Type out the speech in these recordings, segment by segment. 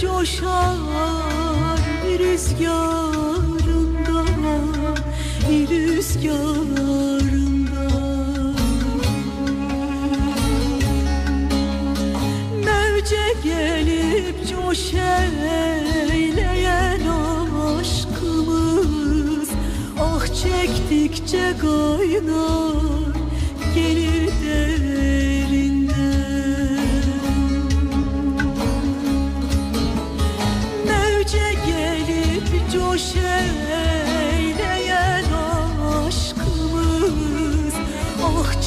coşar bir rüzgarında bir rüzgarında. Mevce gelip coşeyleyen aşkımız Ah çektikçe kaynar gelir de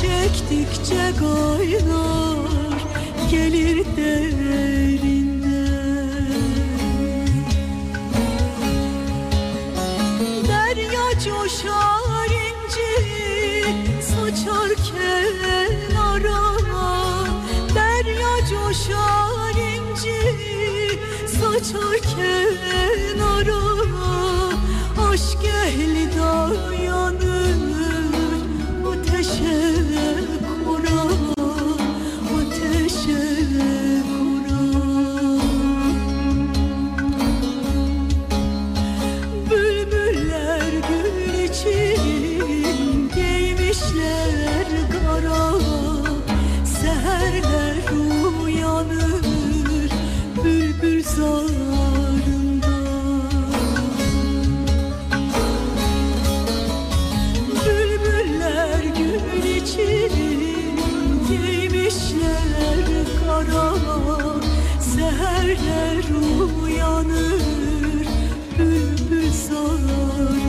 çektikçe koynar Bülbüller gün içini giymişler kara Seherler uyanır bülbül sağır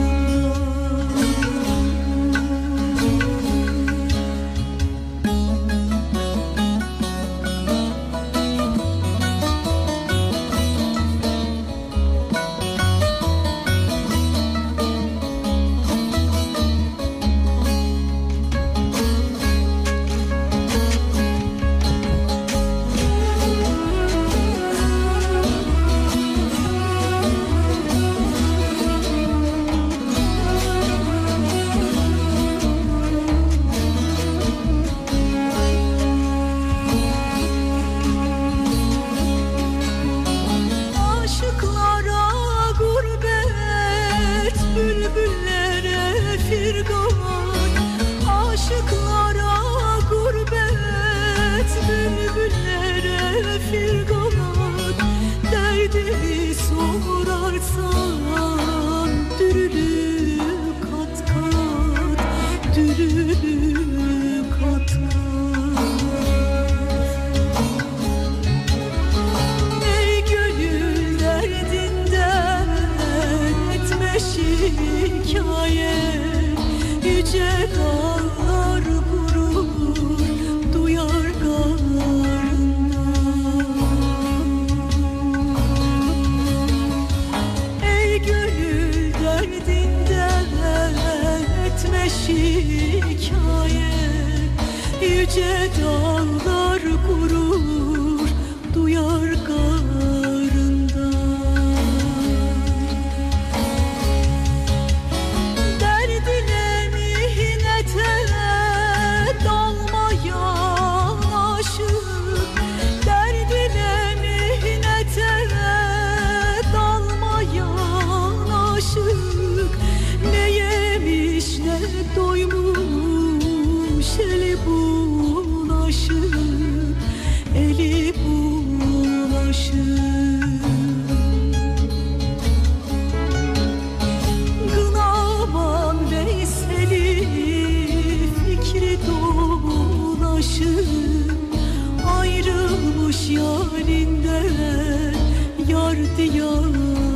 şikayet Yüce dağlar kurur. ayrılmış yarinden yar diyar